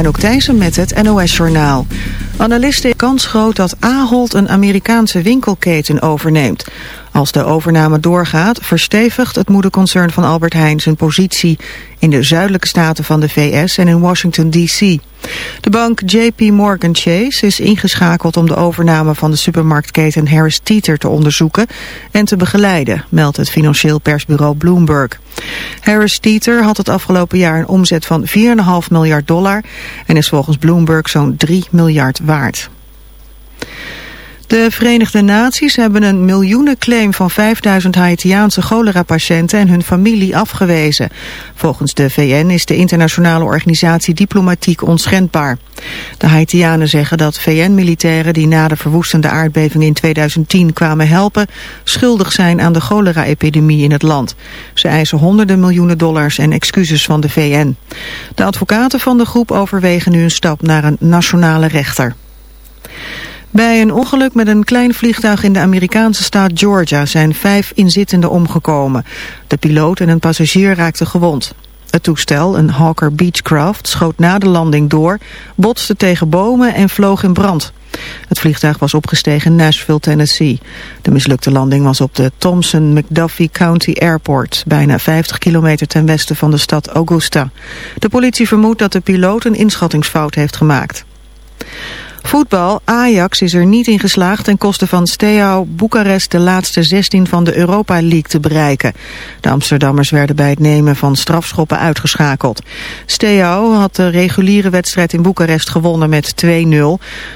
Anouk Thijssen met het NOS-journaal. Analisten kans groot dat Ahold een Amerikaanse winkelketen overneemt. Als de overname doorgaat, verstevigt het moederconcern van Albert Heijn zijn positie in de zuidelijke staten van de VS en in Washington D.C. De bank JP Morgan Chase is ingeschakeld om de overname van de supermarktketen Harris Teeter te onderzoeken en te begeleiden, meldt het financieel persbureau Bloomberg. Harris Teeter had het afgelopen jaar een omzet van 4,5 miljard dollar en is volgens Bloomberg zo'n 3 miljard waard waard. De Verenigde Naties hebben een miljoenenclaim van 5000 Haitiaanse cholera-patiënten en hun familie afgewezen. Volgens de VN is de internationale organisatie diplomatiek onschendbaar. De Haitianen zeggen dat VN-militairen die na de verwoestende aardbeving in 2010 kwamen helpen, schuldig zijn aan de cholera-epidemie in het land. Ze eisen honderden miljoenen dollars en excuses van de VN. De advocaten van de groep overwegen nu een stap naar een nationale rechter. Bij een ongeluk met een klein vliegtuig in de Amerikaanse staat Georgia zijn vijf inzittenden omgekomen. De piloot en een passagier raakten gewond. Het toestel, een Hawker Beechcraft, schoot na de landing door, botste tegen bomen en vloog in brand. Het vliegtuig was opgestegen in Nashville, Tennessee. De mislukte landing was op de Thompson-McDuffie County Airport, bijna 50 kilometer ten westen van de stad Augusta. De politie vermoedt dat de piloot een inschattingsfout heeft gemaakt. Voetbal. Ajax is er niet in geslaagd ten koste van Steaua Boekarest de laatste 16 van de Europa League te bereiken. De Amsterdammers werden bij het nemen van strafschoppen uitgeschakeld. Steaua had de reguliere wedstrijd in Boekarest gewonnen met 2-0.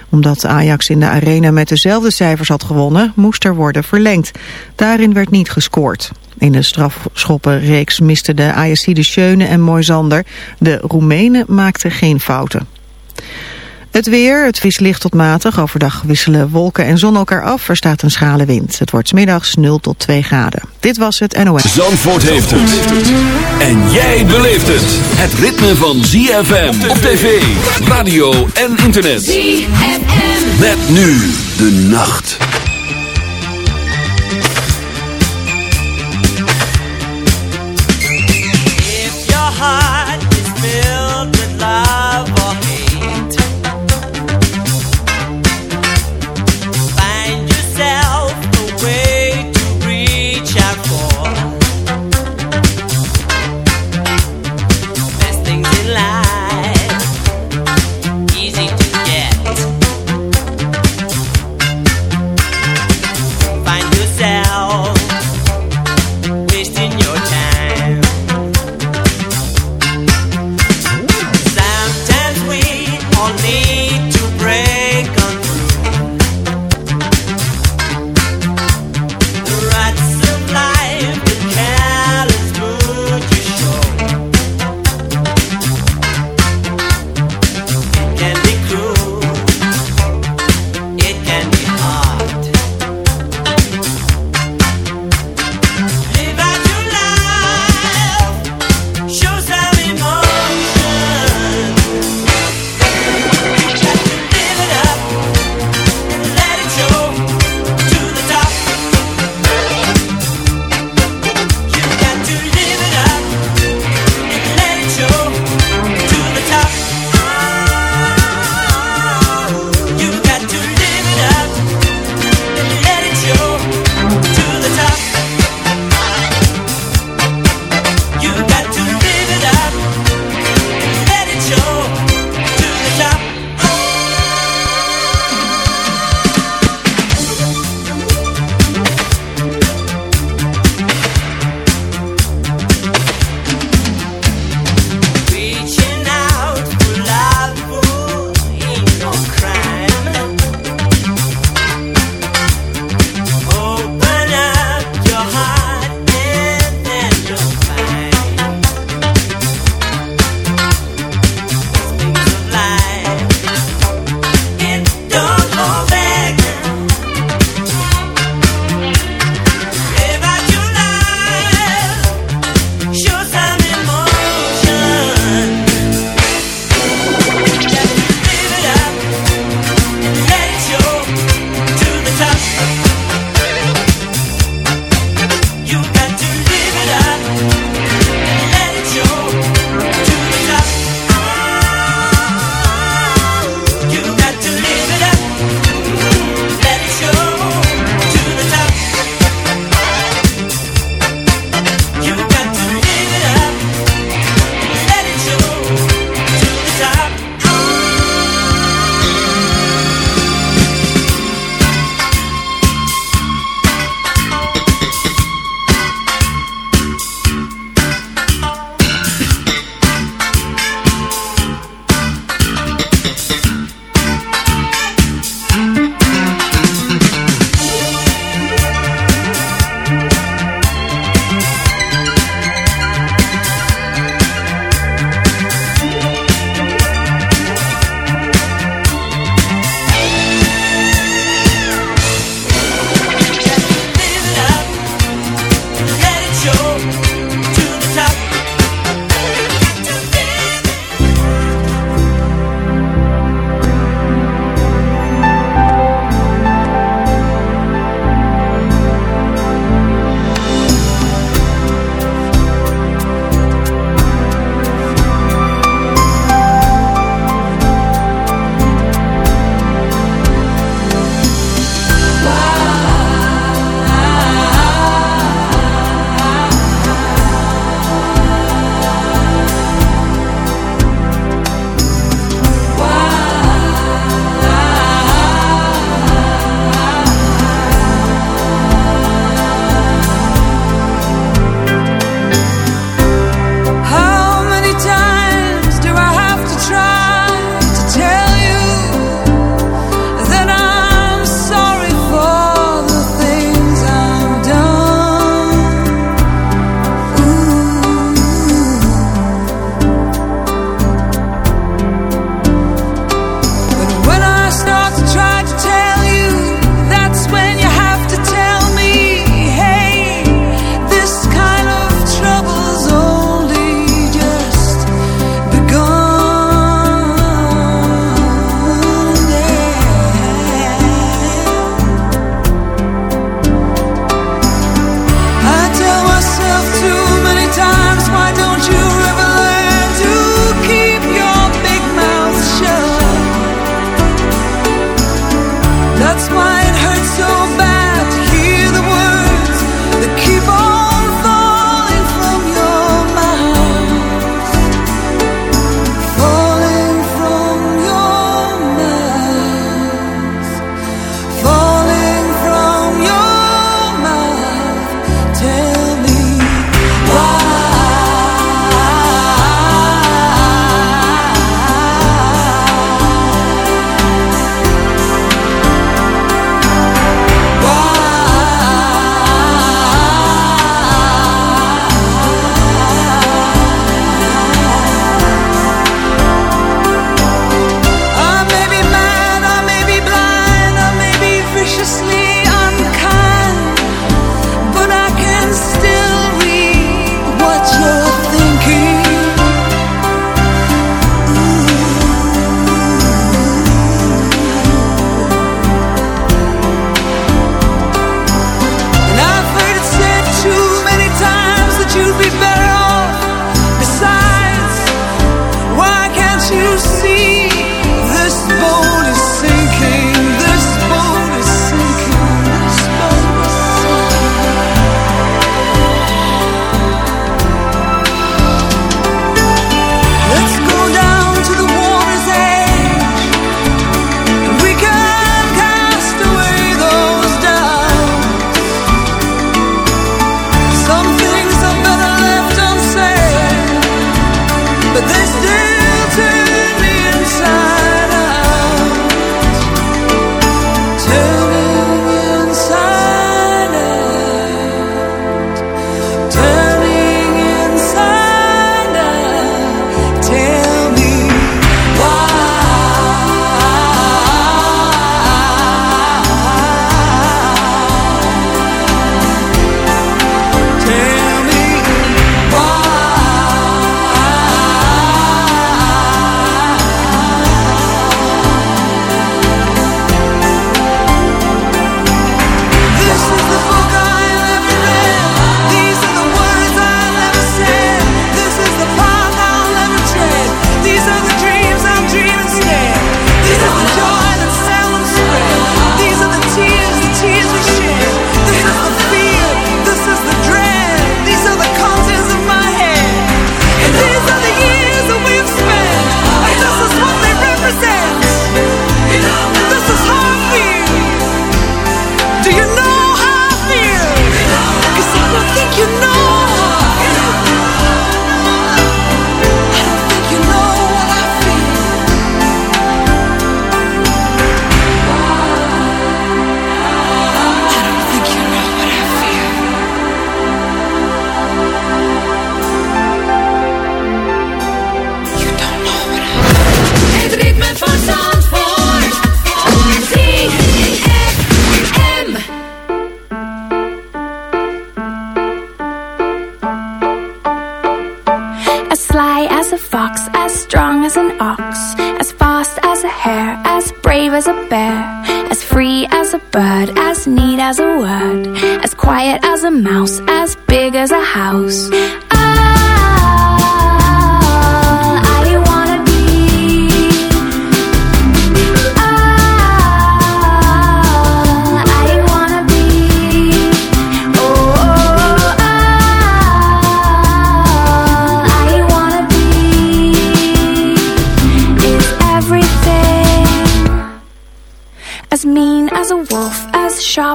Omdat Ajax in de arena met dezelfde cijfers had gewonnen, moest er worden verlengd. Daarin werd niet gescoord. In de strafschoppenreeks misten de Ajaxide Schöne en Moisander. De Roemenen maakten geen fouten. Het weer, het vis licht tot matig. Overdag wisselen wolken en zon elkaar af. Er staat een schrale wind. Het wordt middags 0 tot 2 graden. Dit was het NOS. Zandvoort heeft het. En jij beleeft het. Het ritme van ZFM op tv, radio en internet. ZFM. Met nu de nacht.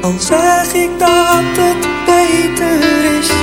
Al zeg ik dat het beter is.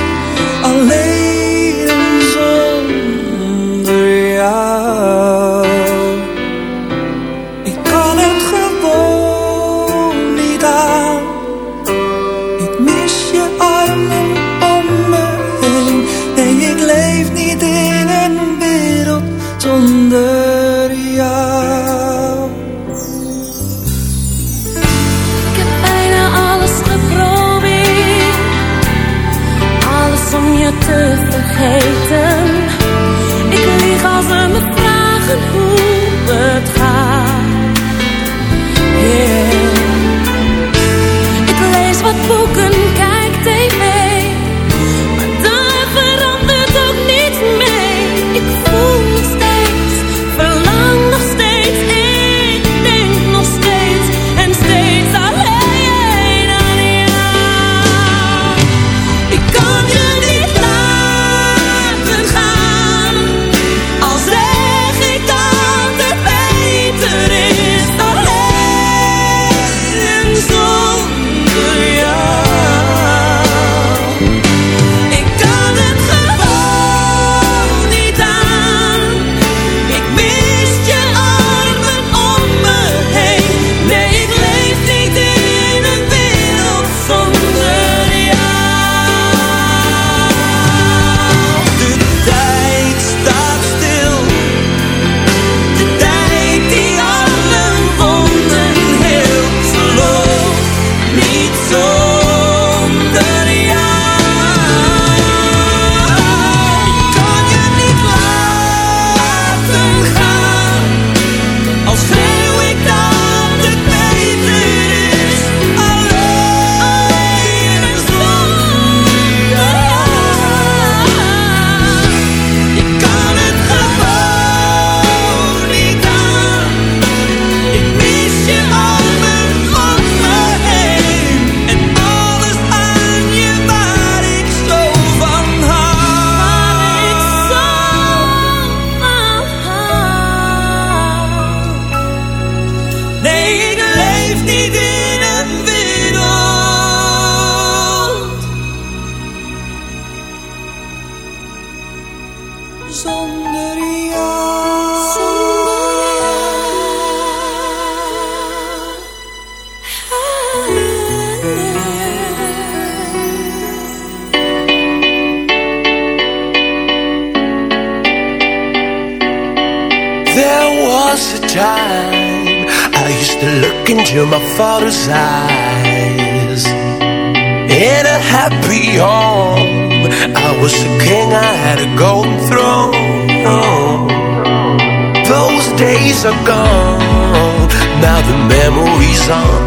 father's eyes. In a happy home I was a king, I had a golden throne. Those days are gone. Now the memories are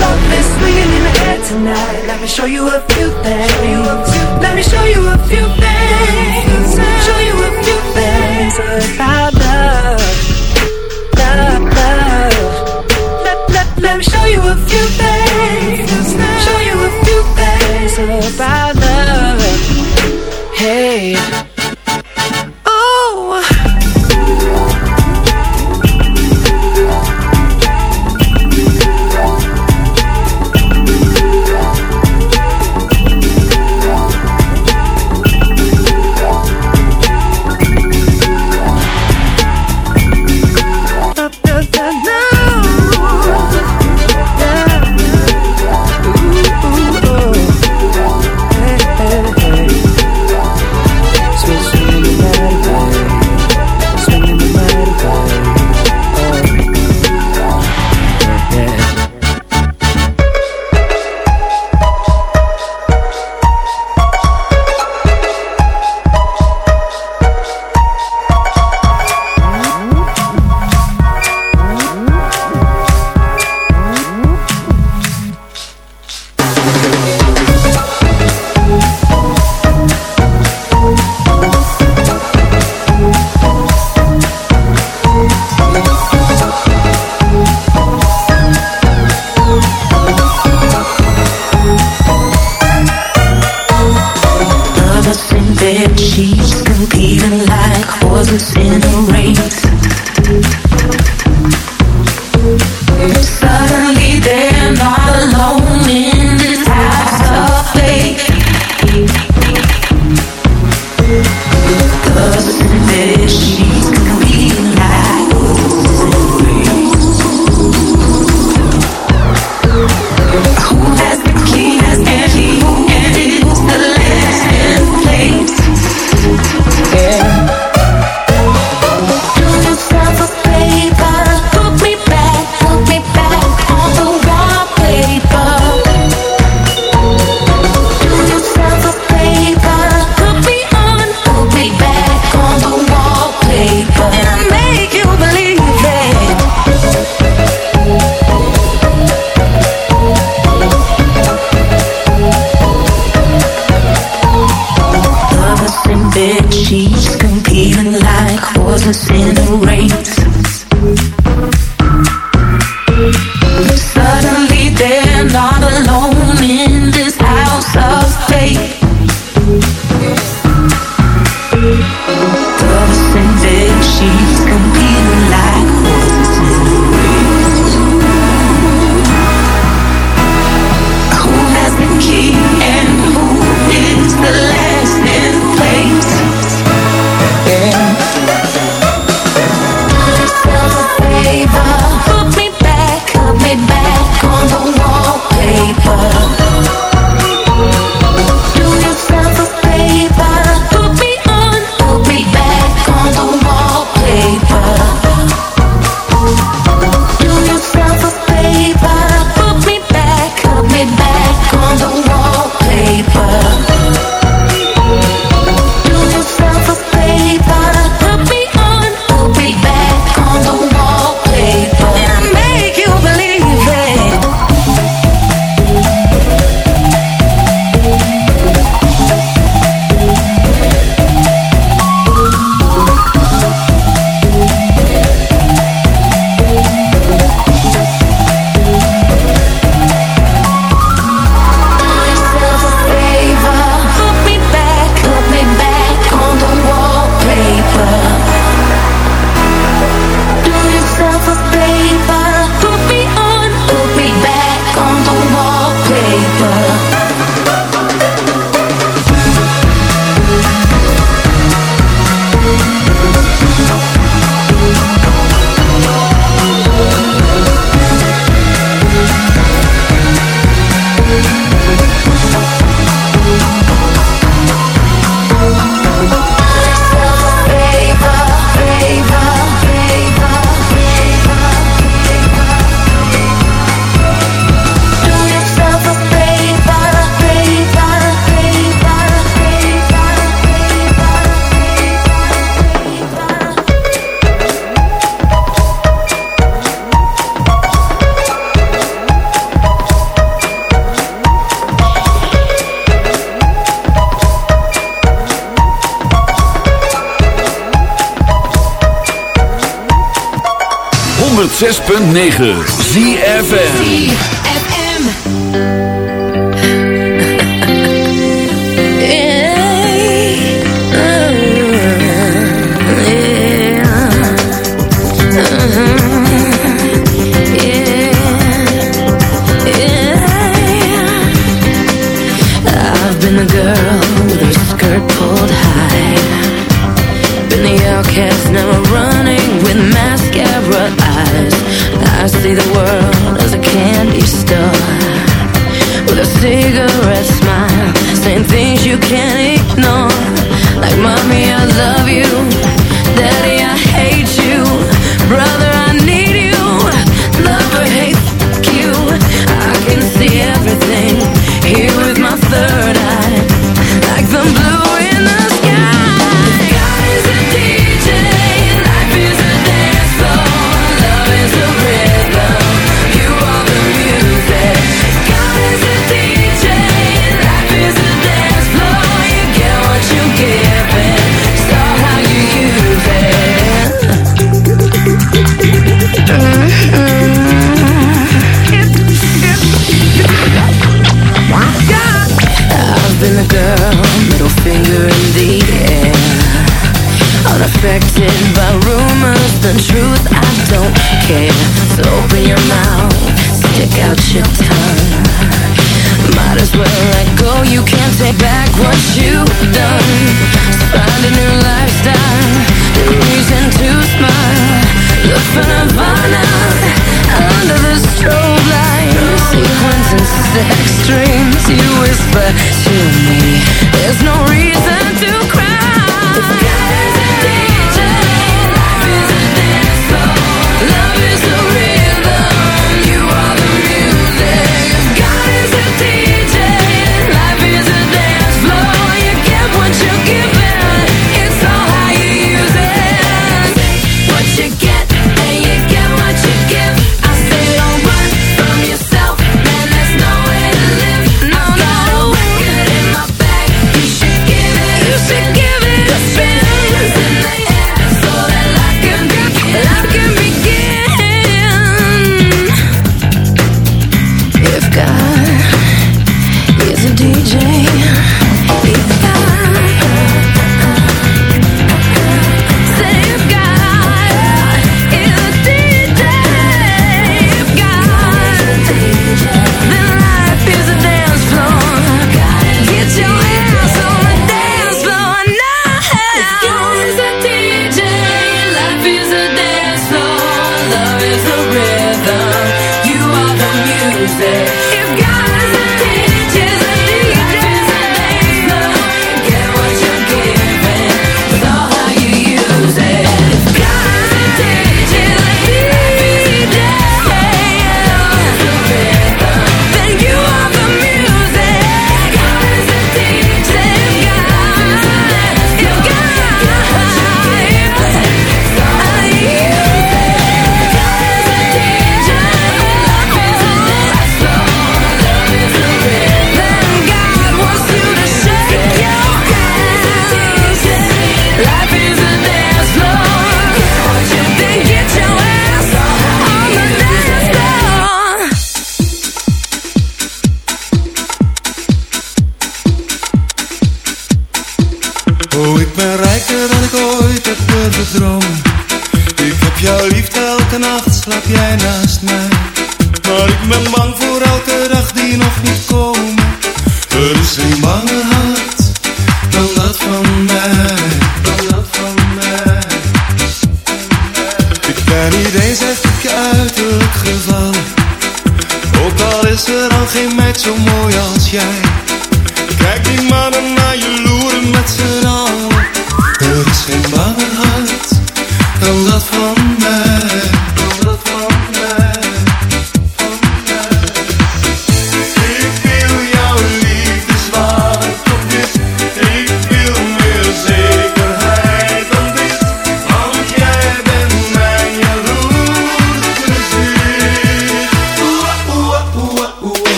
Love is swinging in the air tonight. Let me show you a few things. Let me show you a few things. Show you a few things about love, love, love. Let, let, let me show you a few things. Show you a few things about love. Hey. 106.9 ZFN you've done. So find a new lifestyle reason to smile. For nirvana Under the strobe extremes. You whisper